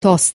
tost.